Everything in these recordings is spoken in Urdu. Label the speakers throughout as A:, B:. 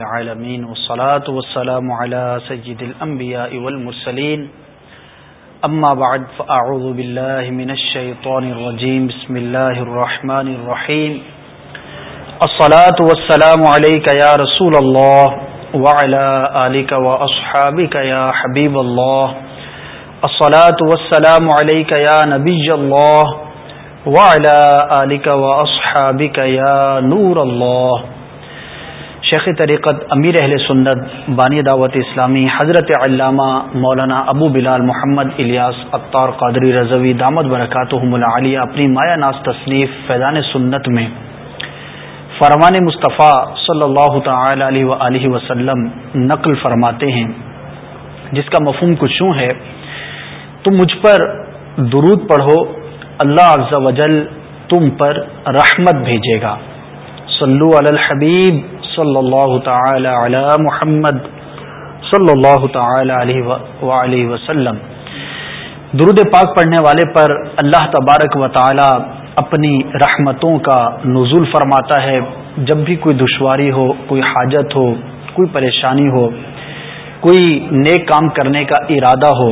A: العالمين، والصلاة والسلام على سيد الأنبياء والمرسلين. أما بعد، فأعوذ بالله من الشيطان الرجيم. بسم الله الرحمن الرحيم. الصلاة والسلام عليك يا رسول الله، وعلى آلك وأصحابك يا حبيب الله. الصلاة والسلام عليك يا نبي الله، وعلى آلك وأصحابك يا نور الله. شیخ طریقت امیر اہل سنت بانی دعوت اسلامی حضرت علامہ مولانا ابو بلال محمد الیاس اختار قادری رضوی دامت برکات العالیہ اپنی مایا ناز تصنیف فیضان سنت میں۔ فرمان مصطفیٰ صلی اللہ تعالی علیہ وآلہ وسلم نقل فرماتے ہیں۔ جس کا مفہوم کچھ یوں ہے، تم مجھ پر درود پڑھو، اللہ عز و جل تم پر رحمت بھیجے گا۔ صلو علی الحبیب صلی اللہ تعالی علی محمد صلی اللہ تعالی علیہ وسلم۔ درود پاک پڑھنے والے پر اللہ تبارک و تعالی اپنی رحمتوں کا نزول فرماتا ہے۔ جب بھی کوئی دشواری ہو، کوئی حاجت ہو، کوئی پریشانی ہو، کوئی نیک کام کرنے کا ارادہ ہو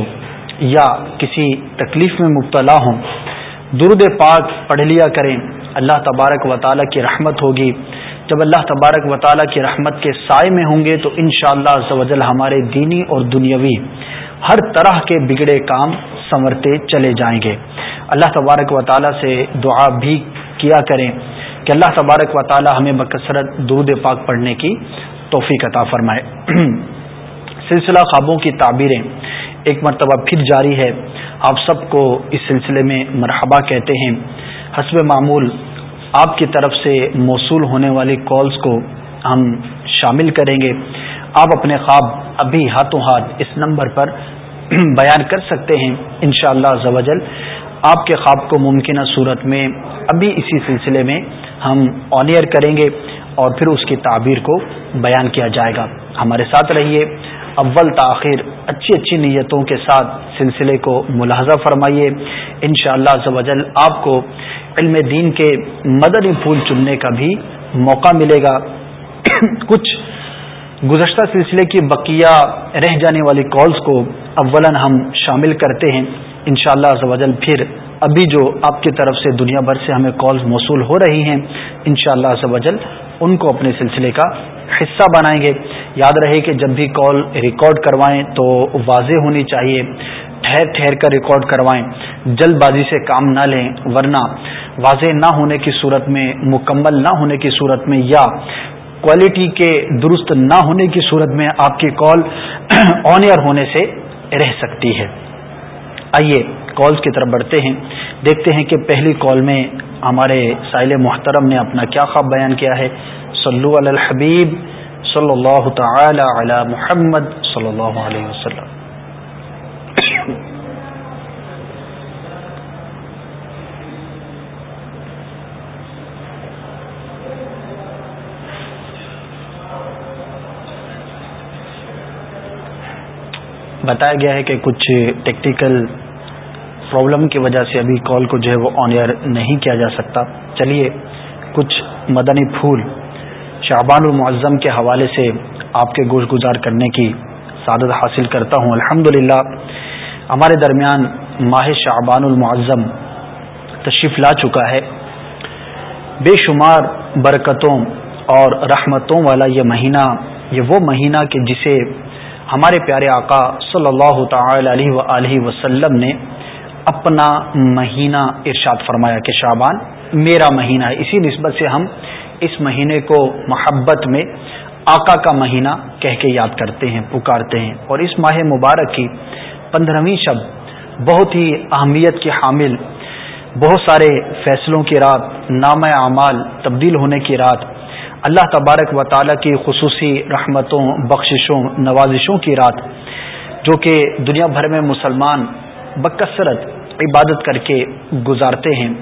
A: یا کسی تکلیف میں مبتلا ہوں، درود پاک پڑھ لیا کریں۔ اللہ تبارک و تعالیٰ کی رحمت ہوگی۔ جب اللہ تبارک و تعالیٰ کی رحمت کے سائے میں ہوں گے تو ان شاء اللہ ہمارے دینی اور دنیاوی ہر طرح کے بگڑے کام سنورتے چلے جائیں گے۔ اللہ تبارک و تعالیٰ سے دعا بھی کیا کریں کہ اللہ تبارک و تعالیٰ ہمیں بکثرت دودھ پاک پڑھنے کی توفیق عطا فرمائے۔ سلسلہ خوابوں کی تعبیریں ایک مرتبہ پھر جاری ہے۔ آپ سب کو اس سلسلے میں مرحبا کہتے ہیں۔ حسب معمول آپ کی طرف سے موصول ہونے والی کالز کو ہم شامل کریں گے۔ آپ اپنے خواب ابھی ہاتھوں ہاتھ اس نمبر پر بیان کر سکتے ہیں، انشاءاللہ شاء اللہ آپ کے خواب کو ممکنہ صورت میں ابھی اسی سلسلے میں ہم آنیئر کریں گے اور پھر اس کی تعبیر کو بیان کیا جائے گا۔ ہمارے ساتھ رہیے۔ اول تاخیر اچھی اچھی نیتوں کے ساتھ سلسلے کو ملاحظہ فرمائیے۔ انشاءاللہ شاء اللہ آپ کو علم دین کے مدنی پھول چننے کا بھی موقع ملے گا۔ کچھ گزشتہ سلسلے کی بقیہ رہ جانے والی کالز کو اولا ہم شامل کرتے ہیں۔ انشاءاللہ شاء اللہ پھر ابھی جو آپ کی طرف سے دنیا بھر سے ہمیں کالز موصول ہو رہی ہیں، انشاءاللہ شاء اللہ ان کو اپنے سلسلے کا حصہ بنائیں گے۔ یاد رہے کہ جب بھی کال ریکارڈ کروائیں تو واضح ہونی چاہیے۔ ٹھہر ٹھہر کر ریکارڈ کروائیں۔ جلد بازی سے کام نہ لیں، ورنہ واضح نہ ہونے کی صورت میں، مکمل نہ ہونے کی صورت میں یا کوالٹی کے درست نہ ہونے کی صورت میں آپ کی کال آن ایئر ہونے سے رہ سکتی ہے۔ آئیے کالز کی طرف بڑھتے ہیں۔ دیکھتے ہیں کہ پہلی کال میں ہمارے سائل محترم نے اپنا کیا خواب بیان کیا ہے۔ صلو علی الحبیب صلی اللہ تعالی علی محمد صلی اللہ علیہ وسلم۔ بتایا گیا ہے کہ کچھ ٹیکنیکل پرابلم کی وجہ سے ابھی کال کو جو ہے وہ آن ایئر نہیں کیا جا سکتا۔ چلیے، کچھ مدنی پھول شعبان المعظم کے حوالے سے آپ کے گوشت گزار کرنے کی سعادت حاصل کرتا ہوں۔ الحمد ہمارے درمیان ماہ شعبان المعظم تشریف لا چکا ہے۔ بے شمار برکتوں اور رحمتوں والا یہ مہینہ، یہ وہ مہینہ کہ جسے ہمارے پیارے آقا صلی اللہ تعالی علیہ وسلم نے اپنا مہینہ ارشاد فرمایا کہ شعبان میرا مہینہ ہے۔ اسی نسبت سے ہم اس مہینے کو محبت میں آقا کا مہینہ کہہ کے یاد کرتے ہیں، پکارتے ہیں۔ اور اس ماہ مبارک کی پندرہویں شب بہت ہی اہمیت کی حامل، بہت سارے فیصلوں کی رات، نام اعمال، تبدیل ہونے کی رات، اللہ تبارک و تعالیٰ کی خصوصی رحمتوں، بخششوں، نوازشوں کی رات، جو کہ دنیا بھر میں مسلمان بکثرت عبادت کر کے گزارتے ہیں۔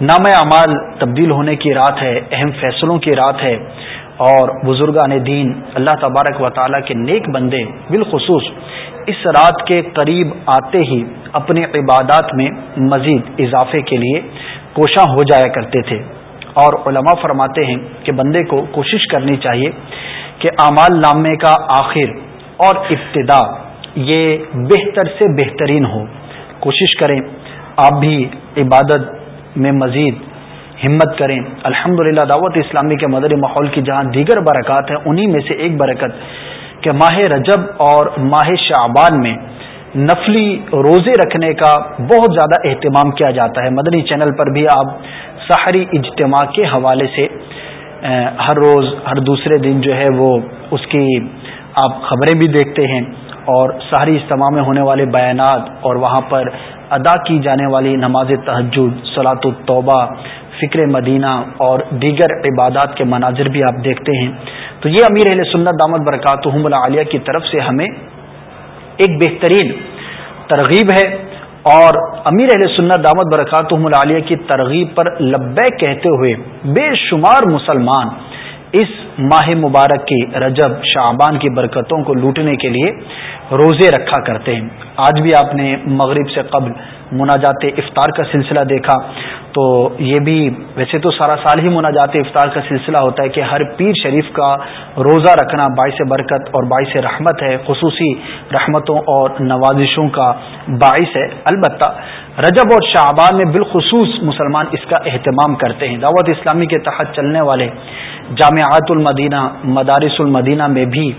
A: نام اعمال تبدیل ہونے کی رات ہے، اہم فیصلوں کی رات ہے۔ اور بزرگان دین، اللہ تبارک و تعالیٰ کے نیک بندے بالخصوص، اس رات کے قریب آتے ہی اپنے عبادات میں مزید اضافے کے لیے کوشاں ہو جایا کرتے تھے۔ اور علماء فرماتے ہیں کہ بندے کو کوشش کرنی چاہیے کہ اعمال نامے کا آخر اور ابتدا یہ بہتر سے بہترین ہو۔ کوشش کریں، آپ بھی عبادت میں مزید ہمت کریں۔ الحمد دعوت اسلامی کے مدری ماحول کی جہاں دیگر برکات ہیں، انہی میں سے ایک برکت کہ ماہ رجب اور ماہ شعبان میں نفلی روزے رکھنے کا بہت زیادہ اہتمام کیا جاتا ہے۔ مدنی چینل پر بھی آپ سحری اجتماع کے حوالے سے ہر روز، ہر دوسرے دن جو ہے وہ اس کی آپ خبریں بھی دیکھتے ہیں اور سحری اجتماع میں ہونے والے بیانات اور وہاں پر ادا کی جانے والی نماز تحجد سلاۃ الطبہ فکر مدینہ اور دیگر عبادات کے مناظر بھی آپ دیکھتے ہیں۔ تو یہ امیر اہل سنت دامت برکات عالیہ کی طرف سے ہمیں ایک بہترین ترغیب ہے اور امیر اہل سنت دامت برکات عالیہ کی ترغیب پر لبے کہتے ہوئے بے شمار مسلمان اس ماہ مبارک کی رجب شعبان کی برکتوں کو لوٹنے کے لیے روزے رکھا کرتے ہیں۔ آج بھی آپ نے مغرب سے قبل مناجات افطار کا سلسلہ دیکھا، تو یہ بھی ویسے تو سارا سال ہی مناجات افطار کا سلسلہ ہوتا ہے کہ ہر پیر شریف کا روزہ رکھنا باعث برکت اور باعث رحمت ہے، خصوصی رحمتوں اور نوازشوں کا باعث ہے۔ البتہ رجب اور شعبان میں بالخصوص مسلمان اس کا اہتمام کرتے ہیں۔ دعوت اسلامی کے تحت چلنے والے جامعات المدینہ، مدارس المدینہ میں بھی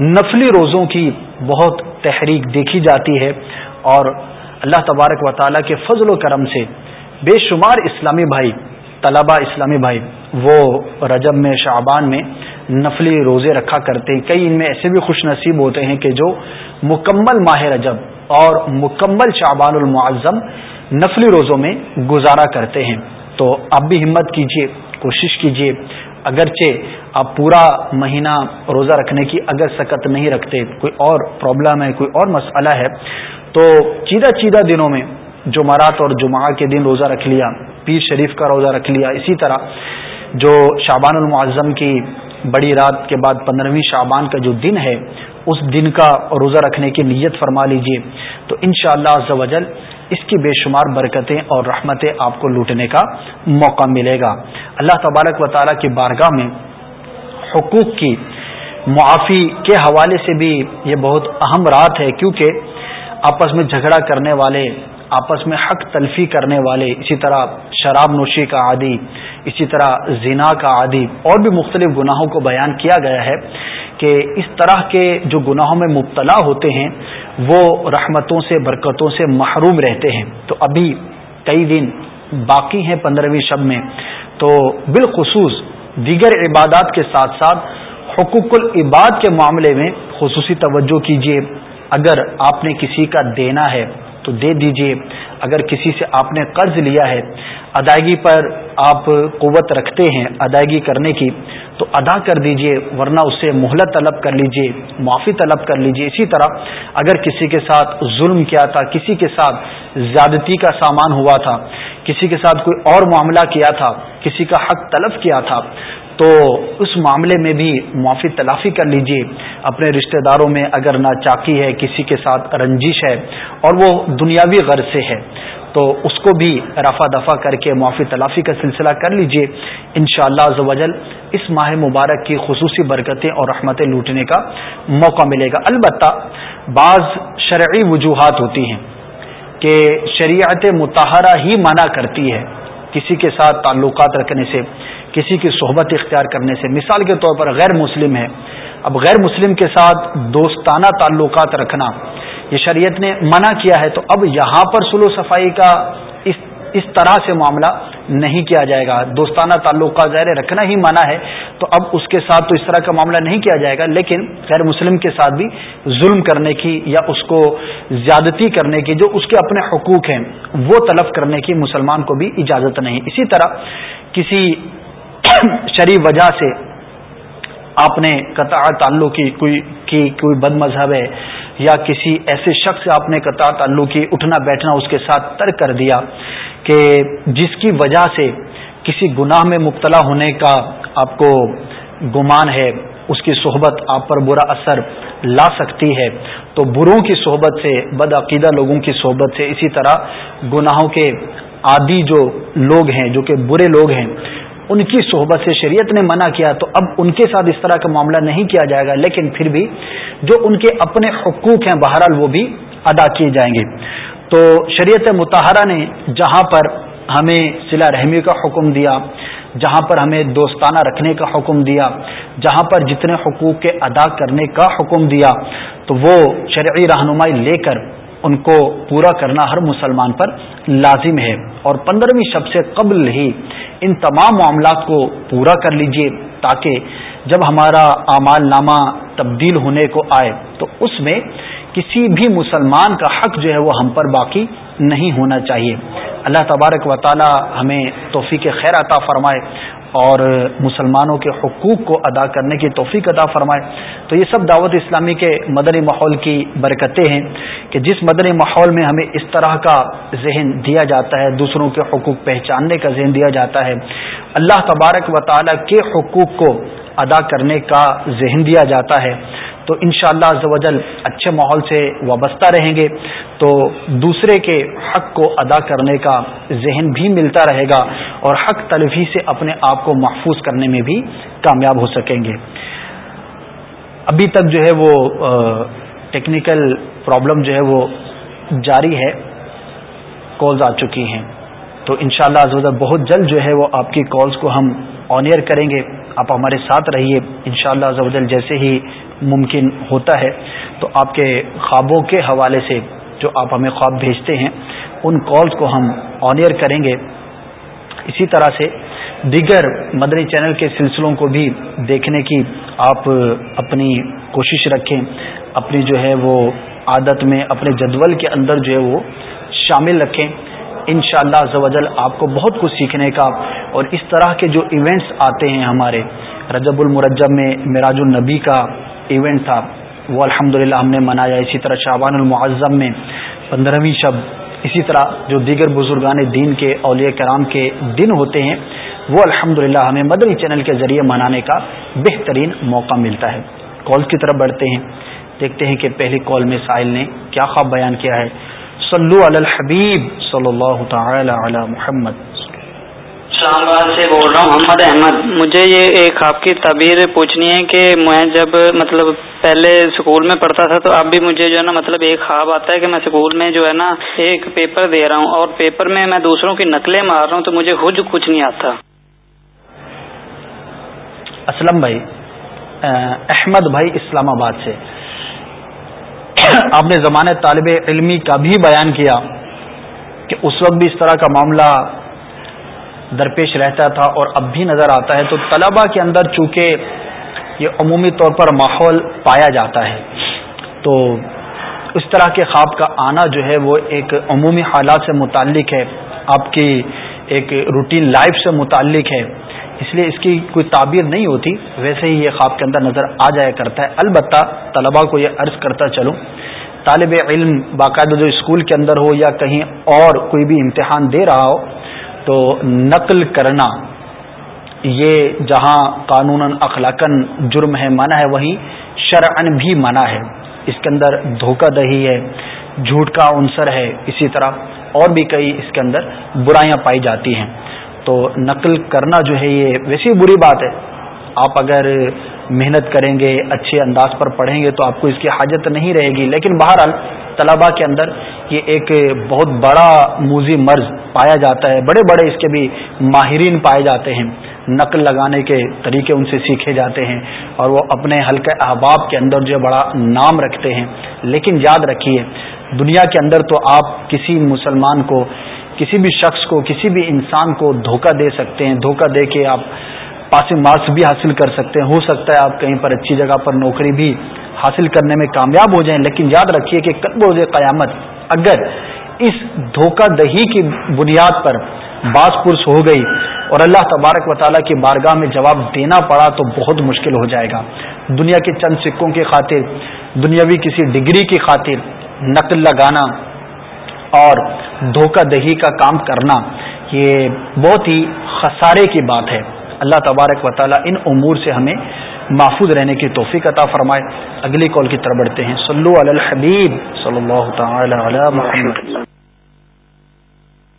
A: نفلی روزوں کی بہت تحریک دیکھی جاتی ہے اور اللہ تبارک و تعالیٰ کے فضل و کرم سے بے شمار اسلامی بھائی، طلبہ اسلامی بھائی، وہ رجب میں، شعبان میں نفلی روزے رکھا کرتے ہیں۔ کئی ان میں ایسے بھی خوش نصیب ہوتے ہیں کہ جو مکمل ماہ رجب اور مکمل شعبان المعظم نفلی روزوں میں گزارا کرتے ہیں۔ تو آپ بھی ہمت کیجیے کوشش کیجیے اگرچہ آپ پورا مہینہ روزہ رکھنے کی اگر سکت نہیں رکھتے، کوئی اور پرابلم ہے، کوئی اور مسئلہ ہے تو چیدہ چیدہ دنوں میں جمعرات اور جمعہ کے دن روزہ رکھ لیا، پیر شریف کا روزہ رکھ لیا۔ اسی طرح جو شعبان المعظم کی بڑی رات کے بعد پندرہویں شعبان کا جو دن ہے، اس دن کا روزہ رکھنے کی نیت فرما لیجیے۔ تو انشاءاللہ شاء اللہ اس کی بے شمار برکتیں اور رحمتیں آپ کو لوٹنے کا موقع ملے گا۔ اللہ تبارک و تعالیٰ کی بارگاہ میں حقوق کی معافی کے حوالے سے بھی یہ بہت اہم رات ہے، کیونکہ آپس میں جھگڑا کرنے والے، آپس میں حق تلفی کرنے والے، اسی طرح شراب نوشی کا عادی، اسی طرح زنا کا عادی، اور بھی مختلف گناہوں کو بیان کیا گیا ہے کہ اس طرح کے جو گناہوں میں مبتلا ہوتے ہیں، وہ رحمتوں سے، برکتوں سے محروم رہتے ہیں۔ تو ابھی کئی دن باقی ہیں پندرہویں شب میں، تو بالخصوص دیگر عبادات کے ساتھ ساتھ حقوق العباد کے معاملے میں خصوصی توجہ کیجیے اگر آپ نے کسی کا دینا ہے تو دے دیجیے۔ اگر کسی سے آپ نے قرض لیا ہے، ادائیگی پر آپ قوت رکھتے ہیں ادائیگی کرنے کی، تو ادا کر دیجیے، ورنہ اسے مہلت طلب کر لیجیے، معافی طلب کر لیجیے۔ اسی طرح اگر کسی کے ساتھ ظلم کیا تھا، کسی کے ساتھ زیادتی کا سامان ہوا تھا، کسی کے ساتھ کوئی اور معاملہ کیا تھا، کسی کا حق طلب کیا تھا تو اس معاملے میں بھی معافی تلافی کر لیجیے۔ اپنے رشتہ داروں میں اگر نہ چاکی ہے، کسی کے ساتھ رنجش ہے اور وہ دنیاوی غرض سے ہے، تو اس کو بھی رفع دفع کر کے معافی تلافی کا سلسلہ کر لیجیے۔ ان شاء اللہ اس ماہ مبارک کی خصوصی برکتیں اور رحمتیں لوٹنے کا موقع ملے گا۔ البتہ بعض شرعی وجوہات ہوتی ہیں کہ شریعت متحرہ ہی منع کرتی ہے کسی کے ساتھ تعلقات رکھنے سے۔ کسی کی صحبت اختیار کرنے سے۔ مثال کے طور پر غیر مسلم ہے۔ اب غیر مسلم کے ساتھ دوستانہ تعلقات رکھنا۔ یہ شریعت نے منع کیا ہے تو اب یہاں پر سلو صفائی کا اس اس طرح سے معاملہ نہیں کیا جائے گا۔ دوستانہ تعلقات ظاہر رکھنا ہی منع ہے۔ تو اب اس کے ساتھ تو اس طرح کا معاملہ نہیں کیا جائے گا، لیکن غیر مسلم کے ساتھ بھی ظلم کرنے کی یا اس کو زیادتی کرنے کی جو اس کے اپنے حقوق ہیں، وہ طلب کرنے کی مسلمان کو بھی اجازت نہیں۔ اسی طرح کسی شریف وجہ سے آپ نے قطع تعلق کی، کوئی کی، کوئی بد مذہب ہے یا کسی ایسے شخص سے آپ نے قطع تعلق کی، اٹھنا، بیٹھنا، اس کے ساتھ ترک کر دیا کہ جس کی وجہ سے کسی گناہ میں مبتلا ہونے کا آپ کو گمان ہے، اس کی صحبت آپ پر برا اثر لا سکتی ہے، تو بروں کی صحبت سے بدعقیدہ لوگوں کی صحبت سے اسی طرح گناہوں کے عادی جو لوگ ہیں، جو کہ برے لوگ ہیں ان کی صحبت سے شریعت نے منع کیا تو اب ان کے ساتھ اس طرح کا معاملہ نہیں کیا جائے گا، لیکن پھر بھی جو ان کے اپنے حقوق ہیں بہرحال وہ بھی ادا کیے جائیں گے۔ تو شریعت متحرہ نے جہاں پر ہمیں سلا رحمی کا حکم دیا، جہاں پر ہمیں دوستانہ رکھنے کا حکم دیا، جہاں پر جتنے حقوق کے ادا کرنے کا حکم دیا، تو وہ شرعی رہنمائی لے کر ان کو پورا کرنا ہر مسلمان پر لازم ہے۔ اور پندرہویں شب سے قبل ہی ان تمام معاملات کو پورا کر لیجیے تاکہ جب ہمارا اعمال نامہ تبدیل ہونے کو آئے تو اس میں کسی بھی مسلمان کا حق جو ہے وہ ہم پر باقی نہیں ہونا چاہیے۔ اللہ تبارک و تعالی ہمیں توفیق خیر عطا فرمائے۔ اور مسلمانوں کے حقوق کو ادا کرنے کی توفیق ادا فرمائے۔ تو یہ سب دعوت اسلامی کے مدنی ماحول کی برکتیں ہیں کہ جس مدنی ماحول میں ہمیں اس طرح کا ذہن دیا جاتا ہے، دوسروں کے حقوق پہچاننے کا ذہن دیا جاتا ہے۔ اللہ تبارک و تعالی کے حقوق کو ادا کرنے کا ذہن دیا جاتا ہے۔ تو ان شاء اللہ اچھے ماحول سے وابستہ رہیں گے۔ تو دوسرے کے حق کو ادا کرنے کا ذہن بھی ملتا رہے گا۔ اور حق تلفی سے اپنے آپ کو محفوظ کرنے میں بھی کامیاب ہو سکیں گے۔ ابھی تک جو ہے وہ ٹیکنیکل پرابلم جو ہے وہ جاری ہے کالز آ چکی ہیں۔ تو ان شاء اللہ بہت جلد جو ہے وہ آپ کی کالز کو ہم آن ایئر کریں گے۔ آپ ہمارے ساتھ رہیے۔ ان شاء اللہ جیسے ہی ممکن ہوتا ہے۔ تو آپ کے خوابوں کے حوالے سے جو آپ ہمیں خواب بھیجتے ہیں، ان کالز کو ہم آن ایئر کریں گے۔ اسی طرح سے دیگر مدنی چینل کے سلسلوں کو بھی دیکھنے کی آپ اپنی کوشش رکھیں، اپنی جو ہے وہ عادت میں، اپنے جدول کے اندر جو ہے وہ شامل رکھیں۔ ان شاء اللہ آپ کو بہت کچھ سیکھنے کا اور اس طرح کے جو ایونٹس آتے ہیں ہمارے، رجب المرجب میں معراج النبی کا ایونٹ تھا، وہ الحمد ہم نے منایا۔ اسی طرح شعبان المعظم میں پندرہویں شب اسی طرح جو دیگر بزرگان دین کے اولیاء کرام کے دن ہوتے ہیں، وہ الحمد ہمیں مدری چینل کے ذریعے منانے کا بہترین موقع ملتا ہے۔ کال کی طرف بڑھتے ہیں۔ دیکھتے ہیں کہ پہلی کال میں سائل نے کیا خواب بیان کیا ہے۔ صلو علی الحبیب صلی اللہ تعالی علی محمد۔
B: اسلام آباد سے بول رہا ہوں محمد احمد۔ مجھے یہ ایک آپ کی تعبیر پوچھنی ہے کہ میں جب مطلب پہلے اسکول میں پڑھتا تھا تو اب بھی مجھے جو ہے نا مطلب ایک خواب آتا ہے کہ میں اسکول میں جو ہے نا ایک پیپر دے رہا ہوں اور پیپر میں میں دوسروں کی نقلیں مار رہا ہوں تو مجھے خود کچھ نہیں آتا۔
A: اسلم بھائی احمد بھائی اسلام آباد سے۔ آپ نے زمانے طالب علمی کا بھی بیان کیا کہ اس وقت بھی اس طرح کا معاملہ درپیش رہتا تھا اور اب بھی نظر آتا ہے تو طلبہ کے اندر چونکہ یہ عمومی طور پر ماحول پایا جاتا ہے، تو اس طرح کے خواب کا آنا جو ہے وہ ایک عمومی حالات سے متعلق ہے، آپ کی ایک روٹین لائف سے متعلق ہے، اس لیے اس کی کوئی تعبیر نہیں ہوتی، ویسے ہی یہ خواب کے اندر نظر آ جایا کرتا ہے۔ البتہ طلباء کو یہ عرض کرتا چلوں، طالب علم باقاعدہ جو اسکول کے اندر ہو یا کہیں اور کوئی بھی امتحان دے رہا ہو تو نقل کرنا، یہ جہاں قانون اخلاقن جرم ہے، منع ہے وہیں شرعن بھی منع ہے۔ اس کے اندر دھوکہ دہی ہے، جھوٹ کا عنصر ہے، اسی طرح اور بھی کئی اس کے اندر برائیاں پائی جاتی ہیں۔ تو نقل کرنا جو ہے، یہ ویسی بری بات ہے۔ آپ اگر محنت کریں گے، اچھے انداز پر پڑھیں گے، تو آپ کو اس کی حاجت نہیں رہے گی۔ لیکن بہرحال طلباء کے اندر یہ ایک بہت بڑا موزی مرض پایا جاتا ہے بڑے بڑے اس کے بھی ماہرین پائے جاتے ہیں نقل لگانے کے طریقے ان سے سیکھے جاتے ہیں اور وہ اپنے حلقہ احباب کے اندر جو بڑا نام رکھتے ہیں لیکن یاد رکھیے دنیا کے اندر تو آپ کسی مسلمان کو کسی بھی شخص کو کسی بھی انسان کو دھوکہ دے سکتے ہیں دھوکہ دے کے آپ پاسنگ مارکس بھی حاصل کر سکتے ہیں ہو سکتا ہے آپ کہیں پر اچھی جگہ پر نوکری بھی حاصل کرنے میں کامیاب ہو جائیں لیکن یاد رکھیے کہ کب روز قیامت اگر اس دھوکہ دہی کی بنیاد پر باس پرس ہو گئی اور اللہ تبارک و تعالیٰ کی بارگاہ میں جواب دینا پڑا تو بہت مشکل ہو جائے گا۔ دنیا کے چند سکوں کی خاطر، دنیاوی کسی ڈگری کی خاطر نقل لگانا اور دھوکہ دہی کا کام کرنا، یہ بہت ہی خسارے کی بات ہے۔ اللہ تبارک و تعالیٰ ان امور سے ہمیں محفوظ رہنے کی توفیق عطا فرمائے۔ اگلی کال کی طرف بڑھتے ہیں۔ صلو علی الحبیب صلی اللہ تعالی علی محمد۔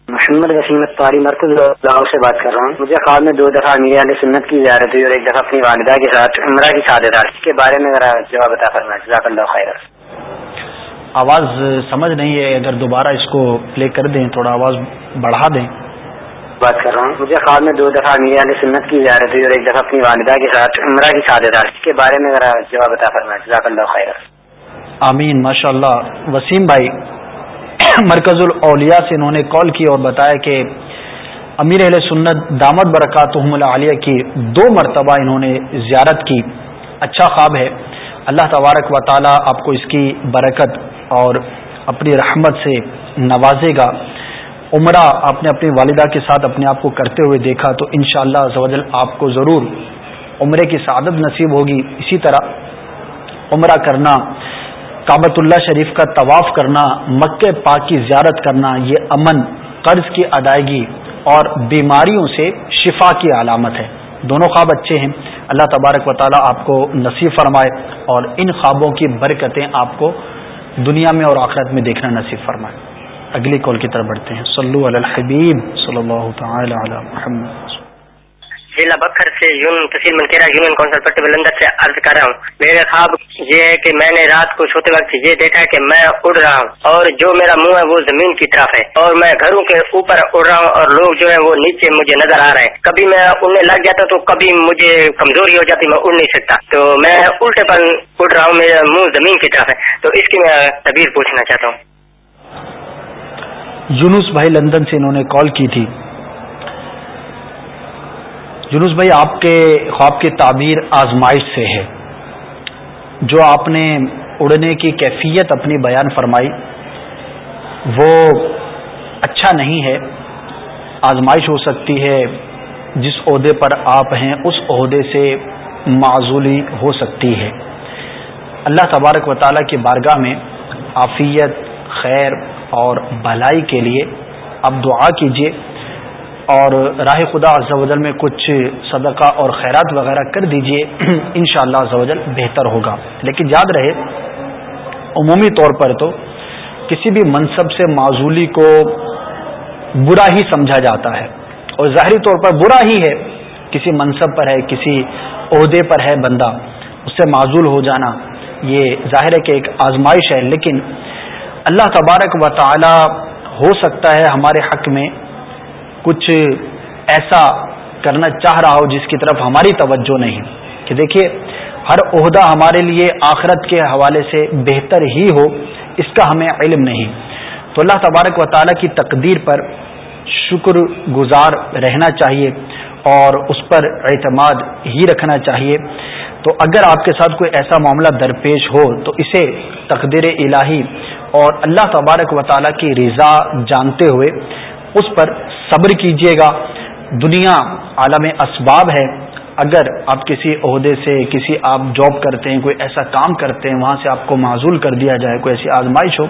C: محمد وسیم اتواری مرکز لاہور سے بات کر رہا ہوں۔ مجھے خواب میں دو دفعہ امیر علیہ سنت کی زیارت ہوئی اور ایک دفعہ اپنی والدہ کے ساتھ عمرہ کی سعادت اس کے بارے میں ذرا جواب بتا فرمائیں جزاک اللہ خیر۔
A: آواز سمجھ نہیں ہے اگر دوبارہ اس کو پلے کر دیں تھوڑا آواز بڑھا دیں۔
C: بات کر رہا ہوں۔ مجھے خواب میں دو دفعہ امیر علیہ سنت کی زیارت ہوئی اور ایک دفعہ اپنی والدہ کے ساتھ عمرہ کی سعادت اس کے بارے میں ذرا جواب بتا فرمائیں۔ جزاک اللہ خیر۔
A: آمین ماشاء اللہ وسیم بھائی، مرکز الاولیاء سے انہوں نے کال کی اور بتایا کہ امیر اہل سنت دامت برکات عالیہ کی دو مرتبہ انہوں نے زیارت کی۔ اچھا خواب ہے۔ اللہ تبارک و تعالی آپ کو اس کی برکت اور اپنی رحمت سے نوازے گا۔ عمرہ آپ نے اپنی والدہ کے ساتھ اپنے آپ کو کرتے ہوئے دیکھا تو ان شاء اللہ آپ کو ضرور عمرے کی سعادت نصیب ہوگی۔ اسی طرح عمرہ کرنا کابت اللہ شریف کا طواف کرنا، مکہ پاک کی زیارت کرنا، یہ امن، قرض کی ادائیگی اور بیماریوں سے شفا کی علامت ہے۔ دونوں خواب اچھے ہیں۔ اللہ تبارک و تعالیٰ آپ کو نصیب فرمائے اور ان خوابوں کی برکتیں آپ کو دنیا میں اور آخرت میں دیکھنا نصیب فرمائے۔ اگلی کال کی طرف بڑھتے ہیں۔ صلو علی الحبیب صلی اللہ تعالی علی محمد۔
D: جی، ضلع بکر سے یون تحصیل منکیرا یونین کونسل پٹی بلندر سے عرض کر رہا ہوں۔ میرے خواب یہ ہے کہ میں نے رات کو سوتے وقت یہ دیکھا کہ میں اڑ رہا ہوں اور جو میرا منہ ہے وہ زمین کی طرف ہے اور میں گھروں کے اوپر اڑ رہا ہوں اور لوگ جو ہیں وہ نیچے مجھے نظر آ رہے ہیں۔ کبھی میں اڑنے لگ جاتا تو کبھی مجھے کمزوری ہو جاتی میں اڑ نہیں سکتا۔ تو میں الٹے پر اڑ رہا ہوں، میرا منہ زمین کی طرف ہے۔ تو اس کی میں تبیر پوچھنا چاہتا ہوں۔
A: یونس بھائی لندن سے انہوں نے کال کی تھی۔ یونس بھائی، آپ کے خواب کی تعبیر آزمائش سے ہے۔ جو آپ نے اڑنے کی کیفیت اپنی بیان فرمائی، وہ اچھا نہیں ہے۔ آزمائش ہو سکتی ہے۔ جس عہدے پر آپ ہیں، اس عہدے سے معذولی ہو سکتی ہے۔ اللہ تبارک و تعالیٰ کی بارگاہ میں عافیت، خیر اور بھلائی کے لیے اب دعا کیجیے اور راہ خدا ازل میں کچھ صدقہ اور خیرات وغیرہ کر دیجیے ان شاء اللہ بہتر ہوگا۔ لیکن یاد رہے، عمومی طور پر تو کسی بھی منصب سے معذولی کو برا ہی سمجھا جاتا ہے۔ اور ظاہری طور پر برا ہی ہے، کسی منصب پر ہے، کسی عہدے پر ہے بندہ، اس سے معذول ہو جانا یہ ظاہر ہے کہ ایک آزمائش ہے، لیکن اللہ تبارک و تعالی ہو سکتا ہے ہمارے حق میں کچھ ایسا کرنا چاہ رہا ہو جس کی طرف ہماری توجہ نہیں۔ کہ دیکھیے، ہر عہدہ ہمارے لیے آخرت کے حوالے سے بہتر ہی ہو، اس کا ہمیں علم نہیں۔ تو اللہ تبارک و تعالیٰ کی تقدیر پر شکر گزار رہنا چاہیے اور اس پر اعتماد ہی رکھنا چاہیے۔ تو اگر آپ کے ساتھ کوئی ایسا معاملہ درپیش ہو، تو اسے تقدیر الہی اور اللہ تبارک و تعالیٰ کی رضا جانتے ہوئے اس پر صبر کیجیے گا۔ دنیا عالم اسباب ہے۔ اگر آپ کسی عہدے سے کسی آپ جاب کرتے ہیں، کوئی ایسا کام کرتے ہیں، وہاں سے آپ کو معذول کر دیا جائے، کوئی ایسی آزمائش ہو،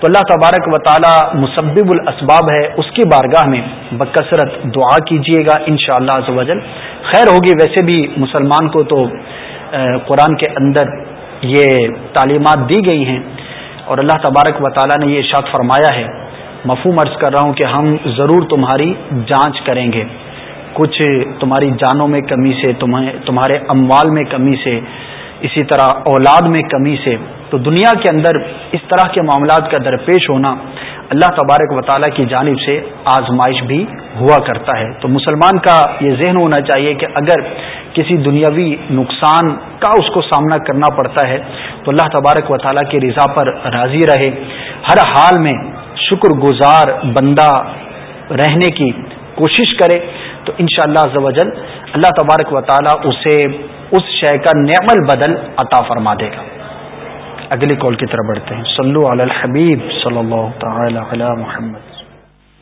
A: تو اللہ تبارک و تعالی مسبب الاسباب ہے۔ اس کی بارگاہ میں بکثرت دعا کیجیے گا ان شاء اللہ خیر ہوگی ویسے بھی مسلمان کو تو قرآن کے اندر یہ تعلیمات دی گئی ہیں۔ اور اللہ تبارک و تعالیٰ نے یہ اشاعت فرمایا ہے، مفہوم عرض کر رہا ہوں کہ ہم ضرور تمہاری جانچ کریں گے۔ کچھ تمہاری جانوں میں کمی سے تمہارے اموال میں کمی سے، اسی طرح اولاد میں کمی سے۔ تو دنیا کے اندر اس طرح کے معاملات کا درپیش ہونا اللہ تبارک و تعالیٰ کی جانب سے آزمائش بھی ہوا کرتا ہے۔ تو مسلمان کا یہ ذہن ہونا چاہیے کہ اگر کسی دنیاوی نقصان کا اس کو سامنا کرنا پڑتا ہے، تو اللہ تبارک و تعالیٰ کی رضا پر راضی رہے۔ ہر حال میں شکر گزار بندہ رہنے کی کوشش کرے، تو ان شاء اللہ اللہ تبارک و تعالیٰ اسے اس شے کا نعم البدل عطا فرما دے گا۔ اگلی کال کی طرف بڑھتے ہیں۔ صلو علی الحبیب صلی اللہ تعالی علی محمد۔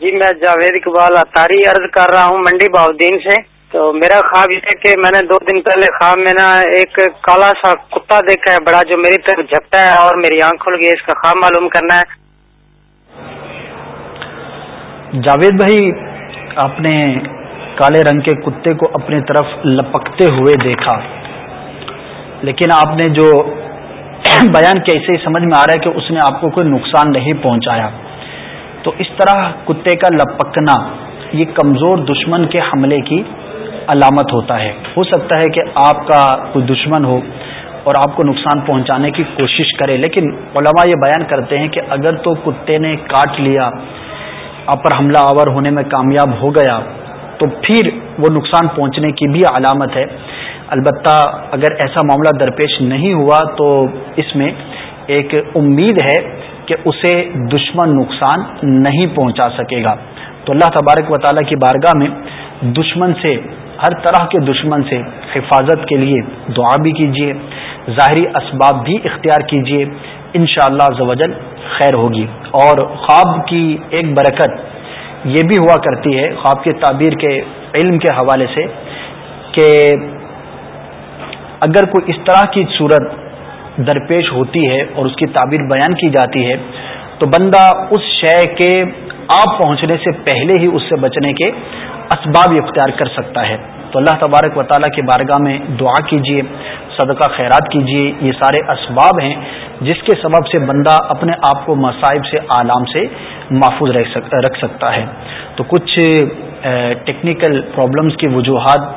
D: جی میں جاوید اقبال اطاری عرض کر رہا ہوں، منڈی باؤدین سے۔ تو میرا خواب یہ ہے کہ میں نے دو دن پہلے خواب میں نا ایک کالا سا کتا دیکھا ہے، بڑا جو میری طرف جھپتا ہے اور میری آنکھ کھل گئی اس کا خواب معلوم کرنا ہے۔
A: جاوید بھائی، آپ نے کالے رنگ کے کتے کو اپنی طرف لپکتے ہوئے دیکھا۔ لیکن آپ نے جو بیان کیسے ہی سمجھ میں آ رہا ہے کہ اس نے آپ کو کوئی نقصان نہیں پہنچایا۔ تو اس طرح کتے کا لپکنا، یہ کمزور دشمن کے حملے کی علامت ہوتا ہے۔ ہو سکتا ہے کہ آپ کا کوئی دشمن ہو اور آپ کو نقصان پہنچانے کی کوشش کرے، لیکن علماء یہ بیان کرتے ہیں کہ اگر تو کتے نے کاٹ لیا آپ پر حملہ آور ہونے میں کامیاب ہو گیا، تو پھر وہ نقصان پہنچنے کی بھی علامت ہے۔ البتہ اگر ایسا معاملہ درپیش نہیں ہوا تو اس میں ایک امید ہے کہ اسے دشمن نقصان نہیں پہنچا سکے گا۔ تو اللہ تبارک و تعالیٰ کی بارگاہ میں دشمن سے ہر طرح کے دشمن سے حفاظت کے لیے دعا بھی کیجیے ظاہری اسباب بھی اختیار کیجیے ان شاء اللہ خیر ہوگی۔ اور خواب کی ایک برکت یہ بھی ہوا کرتی ہے، خواب کے تعبیر کے علم کے حوالے سے کہ اگر کوئی اس طرح کی صورت درپیش ہوتی ہے اور اس کی تعبیر بیان کی جاتی ہے، تو بندہ اس شے کے آپ پہنچنے سے پہلے ہی اس سے بچنے کے اسباب اختیار کر سکتا ہے۔ تو اللہ تبارک و تعالیٰ کی بارگاہ میں دعا کیجیے صدقہ خیرات کیجیے یہ سارے اسباب ہیں جس کے سبب سے بندہ اپنے آپ کو مصائب سے عالام سے محفوظ رکھ سکتا ہے۔ تو کچھ ٹیکنیکل پرابلمس کی وجوہات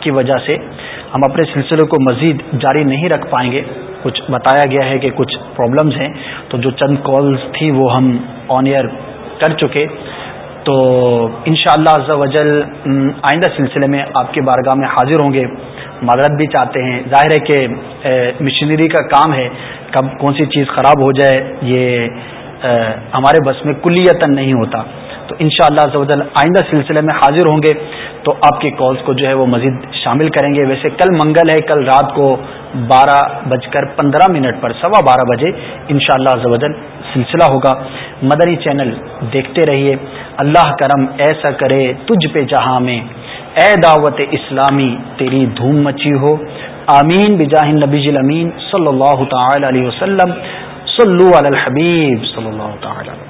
A: کی وجہ سے ہم اپنے سلسلے کو مزید جاری نہیں رکھ پائیں گے۔ کچھ بتایا گیا ہے کہ کچھ پرابلمز ہیں۔ تو جو چند کالز تھی وہ ہم آن ایئر کر چکے۔ تو ان شاء اللہ وجل آئندہ سلسلے میں آپ کی بارگاہ میں حاضر ہوں گے۔ معذرت بھی چاہتے ہیں۔ ظاہر ہے کہ مشینری کا کام ہے۔ کب کون سی چیز خراب ہو جائے، یہ ہمارے بس میں کلیتاً نہیں ہوتا۔ تو ان شاء اللہ آئندہ سلسلے میں حاضر ہوں گے۔ تو آپ کے کالز کو جو ہے وہ مزید شامل کریں گے۔ ویسے کل منگل ہے، کل رات کو بارہ بج کر پندرہ منٹ پر، سوا بارہ بجے۔ ان شاء اللہ سلسلہ ہوگا۔ مدنی چینل دیکھتے رہیے۔ اللہ کرم ایسا کرے تجھ پہ جہاں میں۔ اے دعوت اسلامی، تیری دھوم مچی ہو۔ آمین۔ بجاہ نبی امین صلی اللہ تعالی علیہ وسلم۔ صلو علی الحبیب صلی اللہ تعالی۔